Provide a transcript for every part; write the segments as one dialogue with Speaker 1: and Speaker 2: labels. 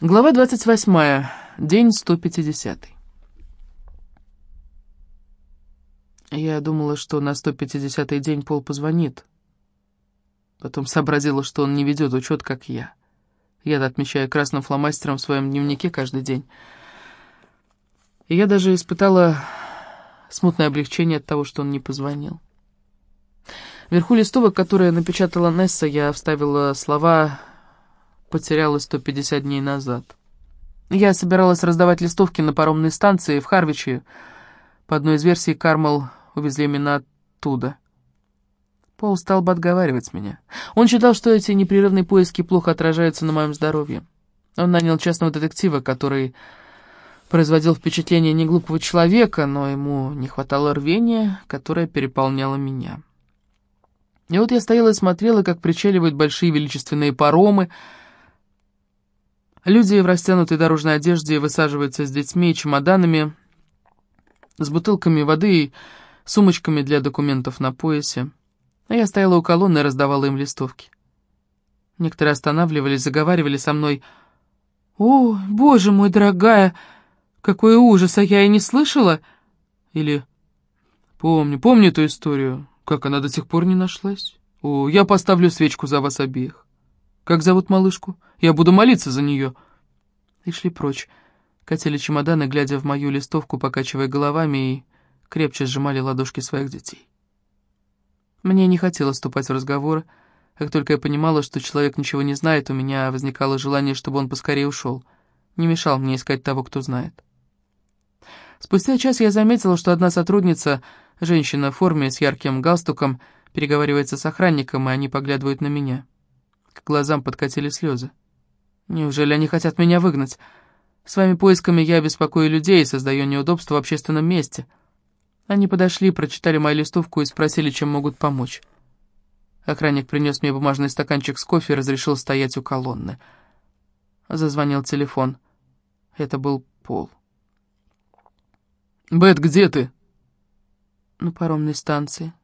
Speaker 1: Глава 28. День 150. Я думала, что на 150-й день Пол позвонит. Потом сообразила, что он не ведет учет, как я. Я отмечаю красным фломастером в своем дневнике каждый день. И я даже испытала смутное облегчение от того, что он не позвонил. Вверху листовок, которые напечатала Несса, я вставила слова «потеряла 150 дней назад». Я собиралась раздавать листовки на паромной станции в Харвиче. По одной из версий, Кармел увезли именно оттуда. Пол стал бы отговаривать меня. Он считал, что эти непрерывные поиски плохо отражаются на моем здоровье. Он нанял частного детектива, который производил впечатление неглупого человека, но ему не хватало рвения, которое переполняло меня. И вот я стояла и смотрела, как причаливают большие величественные паромы. Люди в растянутой дорожной одежде высаживаются с детьми и чемоданами, с бутылками воды и сумочками для документов на поясе. А я стояла у колонны и раздавала им листовки. Некоторые останавливались, заговаривали со мной. «О, боже мой, дорогая, какой ужас, а я и не слышала!» Или «Помню, помню эту историю. Как она до сих пор не нашлась? О, я поставлю свечку за вас обеих. Как зовут малышку? Я буду молиться за нее. И шли прочь. Катили чемоданы, глядя в мою листовку, покачивая головами, и крепче сжимали ладошки своих детей. Мне не хотелось вступать в разговор. Как только я понимала, что человек ничего не знает, у меня возникало желание, чтобы он поскорее ушел. Не мешал мне искать того, кто знает. Спустя час я заметила, что одна сотрудница Женщина в форме с ярким галстуком переговаривается с охранником, и они поглядывают на меня. К глазам подкатили слезы. Неужели они хотят меня выгнать? Своими поисками я беспокою людей и создаю неудобства в общественном месте. Они подошли, прочитали мою листовку и спросили, чем могут помочь. Охранник принес мне бумажный стаканчик с кофе и разрешил стоять у колонны. Зазвонил телефон. Это был Пол.
Speaker 2: «Бет, где ты?»
Speaker 1: на паромной станции.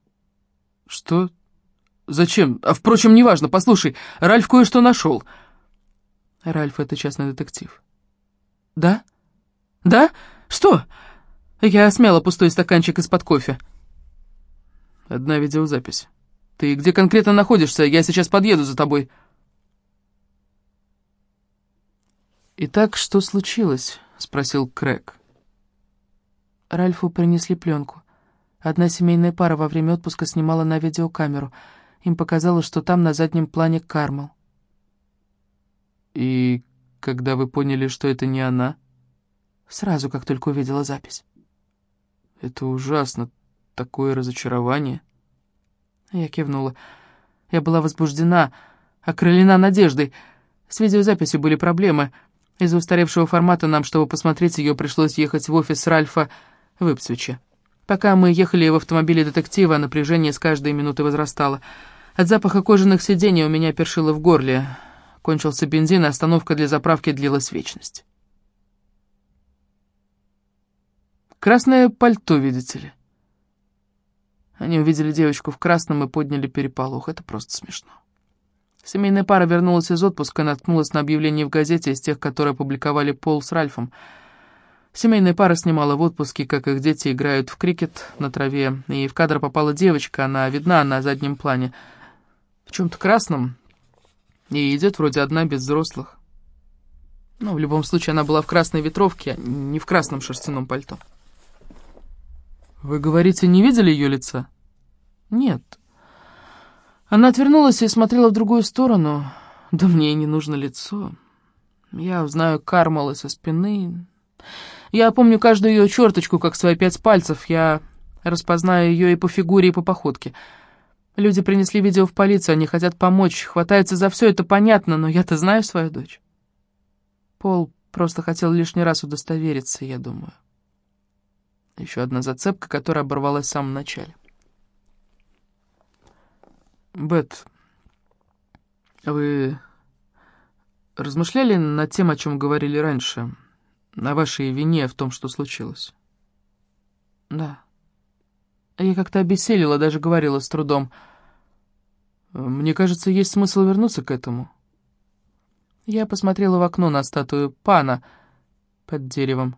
Speaker 2: Что? Зачем? А впрочем, неважно. Послушай, Ральф кое-что нашел.
Speaker 1: Ральф — это частный детектив. Да? Да? Что? Я смяла пустой стаканчик из-под кофе.
Speaker 2: Одна видеозапись. Ты где конкретно находишься? Я сейчас подъеду за тобой.
Speaker 1: «Итак, что случилось?» — спросил Крэг. Ральфу принесли пленку. Одна семейная пара во время отпуска снимала на видеокамеру. Им показалось, что там на заднем плане Кармел.
Speaker 2: «И когда вы поняли, что это не она?»
Speaker 1: «Сразу, как только увидела запись».
Speaker 2: «Это ужасно. Такое разочарование».
Speaker 1: Я кивнула. Я была возбуждена, окрылена надеждой. С видеозаписью были проблемы. Из-за устаревшего формата нам, чтобы посмотреть ее, пришлось ехать в офис Ральфа в Ипсвиче. Пока мы ехали в автомобиле детектива, напряжение с каждой минуты возрастало. От запаха кожаных сидений у меня першило в горле. Кончился бензин, и остановка для заправки длилась вечность. Красное пальто, видите ли. Они увидели девочку в красном и подняли переполох. Это просто смешно. Семейная пара вернулась из отпуска и наткнулась на объявление в газете из тех, которые опубликовали Пол с Ральфом — Семейная пара снимала в отпуске, как их дети играют в крикет на траве, и в кадр попала девочка, она видна на заднем плане, в чем-то красном, и идет вроде одна без взрослых. Но в любом случае она была в красной ветровке, а не в красном шерстяном пальто.
Speaker 2: «Вы говорите, не видели ее лица?»
Speaker 1: «Нет». Она отвернулась и смотрела в другую сторону. «Да мне и не нужно лицо. Я узнаю Кармала со спины, я помню каждую ее черточку, как свои пять пальцев. Я распознаю ее и по фигуре, и по походке. Люди принесли видео в полицию, они хотят помочь, хватаются за все, это понятно, но я-то знаю свою дочь. Пол просто хотел лишний раз удостовериться, я думаю. Еще одна зацепка, которая оборвалась в самом начале.
Speaker 2: Бет, вы размышляли над тем, о чем говорили раньше? На вашей вине в том, что случилось.
Speaker 1: Да. Я как-то обессилила, даже говорила с трудом.
Speaker 2: Мне кажется, есть смысл вернуться к этому.
Speaker 1: Я посмотрела в окно на статую пана под деревом.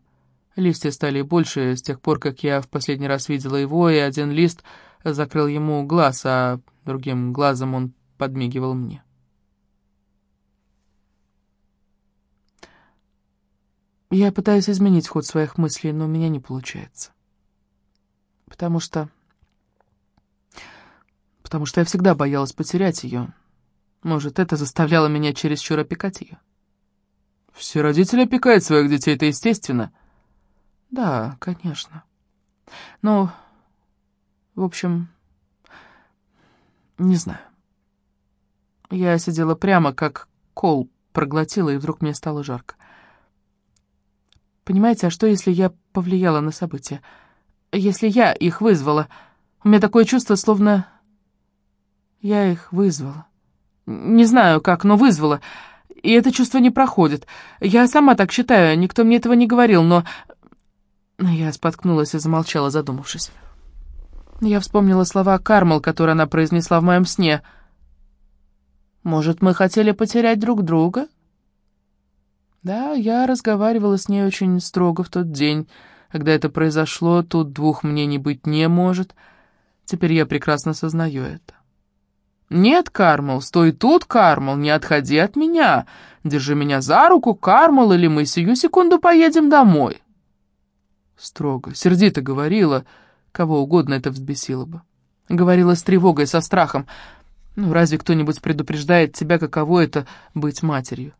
Speaker 1: Листья стали больше с тех пор, как я в последний раз видела его, и один лист закрыл ему глаз, а другим глазом он подмигивал мне. Я пытаюсь изменить ход своих мыслей, но у меня не получается. Потому что... Потому что я всегда боялась потерять ее. Может, это заставляло меня чересчур опекать ее. Все родители опекают своих детей, это естественно. Да, конечно. Но, в общем, не знаю. Я сидела прямо, как кол проглотила, и вдруг мне стало жарко. Понимаете, а что, если я повлияла на события? Если я их вызвала? У меня такое чувство, словно я их вызвала. Не знаю как, но вызвала. И это чувство не проходит. Я сама так считаю, никто мне этого не говорил, но... Я споткнулась и замолчала, задумавшись. Я вспомнила слова Кармал, которые она произнесла в моем сне. «Может, мы хотели потерять друг друга?» Да, я разговаривала с ней очень строго в тот день, когда это произошло, тут двух мнений быть не может. Теперь я прекрасно сознаю это. «Нет, Кармал, стой тут, Кармал, не отходи от меня. Держи меня за руку, Кармал, или мы сию секунду поедем домой». Строго, сердито говорила, кого угодно это взбесило бы. Говорила с тревогой, со страхом. Ну, разве кто-нибудь предупреждает тебя, каково это быть матерью?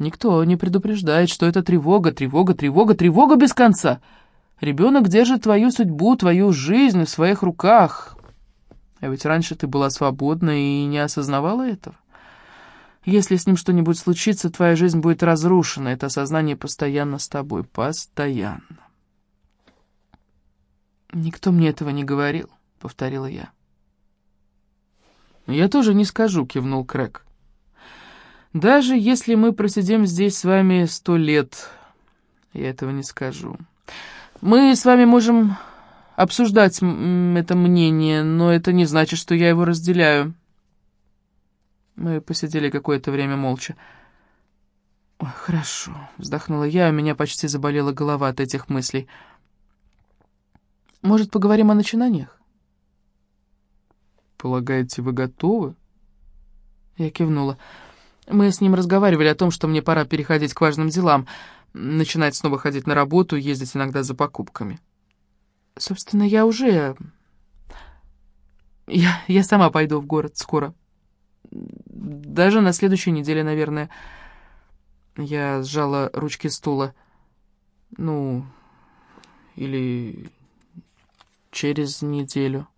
Speaker 1: Никто не предупреждает, что это тревога, тревога, тревога, тревога без конца. Ребенок держит твою судьбу, твою жизнь в своих руках. А ведь раньше ты была свободна и не осознавала этого. Если с ним что-нибудь случится, твоя жизнь будет разрушена. Это сознание постоянно с тобой. Постоянно. «Никто мне этого не говорил», — повторила я. «Я тоже не скажу», — кивнул Крэк. Даже если мы просидим здесь с вами сто лет, я этого не скажу. Мы с вами можем обсуждать это мнение, но это не значит, что я его разделяю. Мы посидели какое-то время молча. «Ой, хорошо», — вздохнула я, у меня почти заболела голова от этих мыслей. «Может, поговорим о начинаниях?» «Полагаете, вы готовы?» Я кивнула. Мы с ним разговаривали о том, что мне пора переходить к важным делам, начинать снова ходить на работу, ездить иногда за покупками. Собственно, я уже... Я, я сама пойду в город скоро. Даже на следующей неделе, наверное. Я сжала ручки стула. Ну, или через неделю.